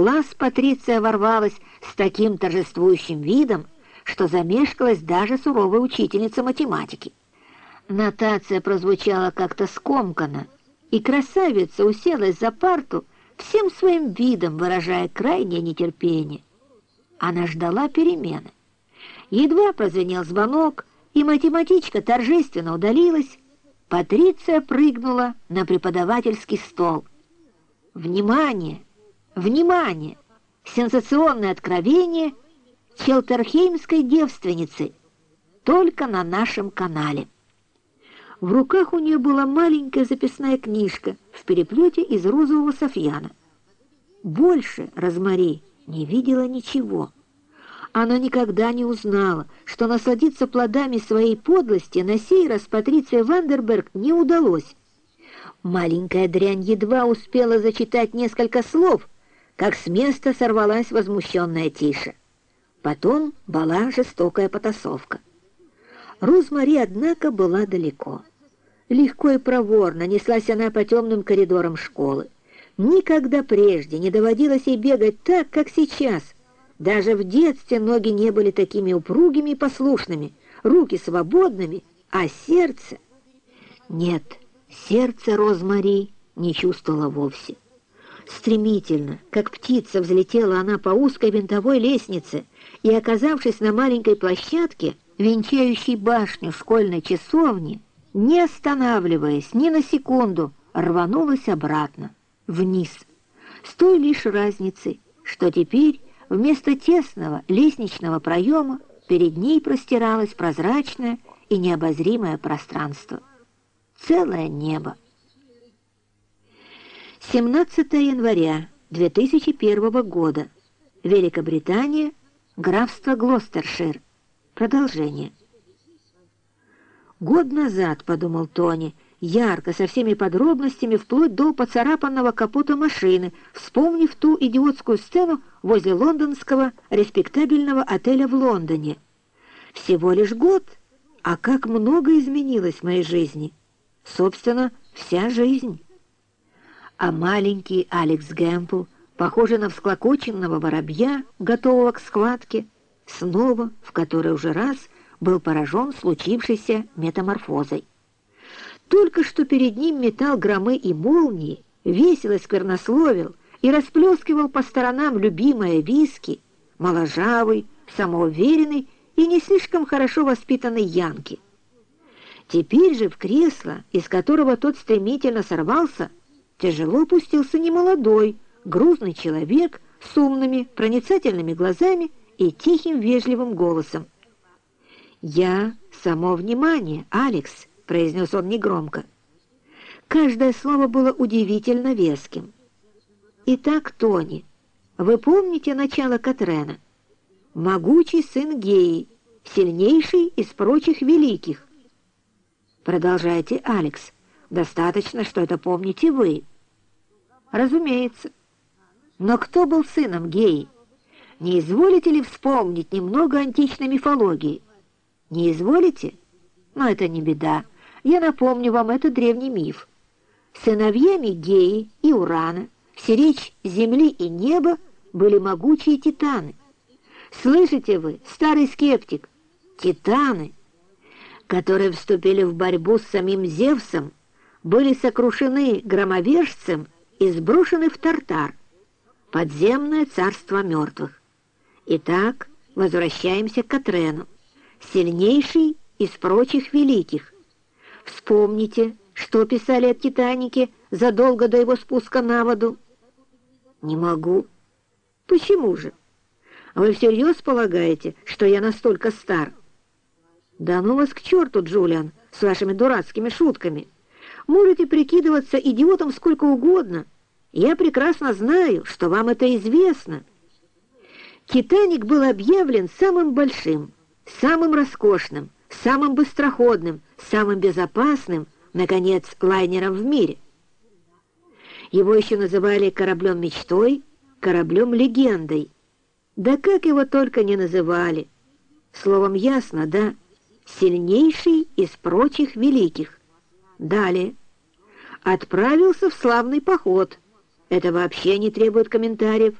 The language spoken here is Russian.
класс Патриция ворвалась с таким торжествующим видом, что замешкалась даже суровая учительница математики. Нотация прозвучала как-то скомканно, и красавица уселась за парту, всем своим видом выражая крайнее нетерпение. Она ждала перемены. Едва прозвенел звонок, и математичка торжественно удалилась, Патриция прыгнула на преподавательский стол. «Внимание! Внимание! Сенсационное откровение Челтерхеймской девственницы только на нашем канале!» В руках у нее была маленькая записная книжка в переплете из розового софьяна. Больше Розмари не видела ничего. Она никогда не узнала, что насладиться плодами своей подлости на сей раз Патриция Вандерберг не удалось. Маленькая дрянь едва успела зачитать несколько слов, как с места сорвалась возмущенная Тиша. Потом была жестокая потасовка. Розмари, однако, была далеко. Легко и проворно неслась она по темным коридорам школы. Никогда прежде не доводилось ей бегать так, как сейчас. Даже в детстве ноги не были такими упругими и послушными, руки свободными, а сердце... Нет, сердце Розмари не чувствовала вовсе. Стремительно, как птица, взлетела она по узкой винтовой лестнице и, оказавшись на маленькой площадке, венчающей башню школьной часовни, не останавливаясь ни на секунду, рванулась обратно, вниз, с той лишь разницей, что теперь вместо тесного лестничного проема перед ней простиралось прозрачное и необозримое пространство. Целое небо. 17 января 2001 года. Великобритания, графство Глостершир. Продолжение. «Год назад», — подумал Тони, ярко, со всеми подробностями, вплоть до поцарапанного капота машины, вспомнив ту идиотскую сцену возле лондонского респектабельного отеля в Лондоне. «Всего лишь год, а как много изменилось в моей жизни! Собственно, вся жизнь!» А маленький Алекс Гэмпл, похожий на всклокоченного воробья, готового к схватке, снова, в который уже раз — был поражен случившейся метаморфозой. Только что перед ним метал громы и молнии, весело сквернословил и расплескивал по сторонам любимое виски, моложавый, самоуверенный и не слишком хорошо воспитанный Янки. Теперь же в кресло, из которого тот стремительно сорвался, тяжело опустился немолодой, грузный человек с умными, проницательными глазами и тихим вежливым голосом. «Я — само внимание, Алекс», — произнес он негромко. Каждое слово было удивительно веским. «Итак, Тони, вы помните начало Катрена? Могучий сын Геи, сильнейший из прочих великих». «Продолжайте, Алекс. Достаточно, что это помните вы». «Разумеется. Но кто был сыном Геи? Не изволите ли вспомнить немного античной мифологии?» Не изволите? Но это не беда. Я напомню вам, это древний миф. Сыновьями Геи и Урана, все речь земли и неба, были могучие титаны. Слышите вы, старый скептик, титаны, которые вступили в борьбу с самим Зевсом, были сокрушены громовержцем и сброшены в Тартар, подземное царство мертвых. Итак, возвращаемся к Атрену сильнейший из прочих великих. Вспомните, что писали о «Титанике» задолго до его спуска на воду. Не могу. Почему же? Вы всерьез полагаете, что я настолько стар? Да ну вас к черту, Джулиан, с вашими дурацкими шутками. Можете прикидываться идиотом сколько угодно. Я прекрасно знаю, что вам это известно. «Титаник» был объявлен самым большим, самым роскошным, самым быстроходным, самым безопасным, наконец, лайнером в мире. Его еще называли кораблем-мечтой, кораблем-легендой. Да как его только не называли. Словом, ясно, да? Сильнейший из прочих великих. Далее. Отправился в славный поход. Это вообще не требует комментариев.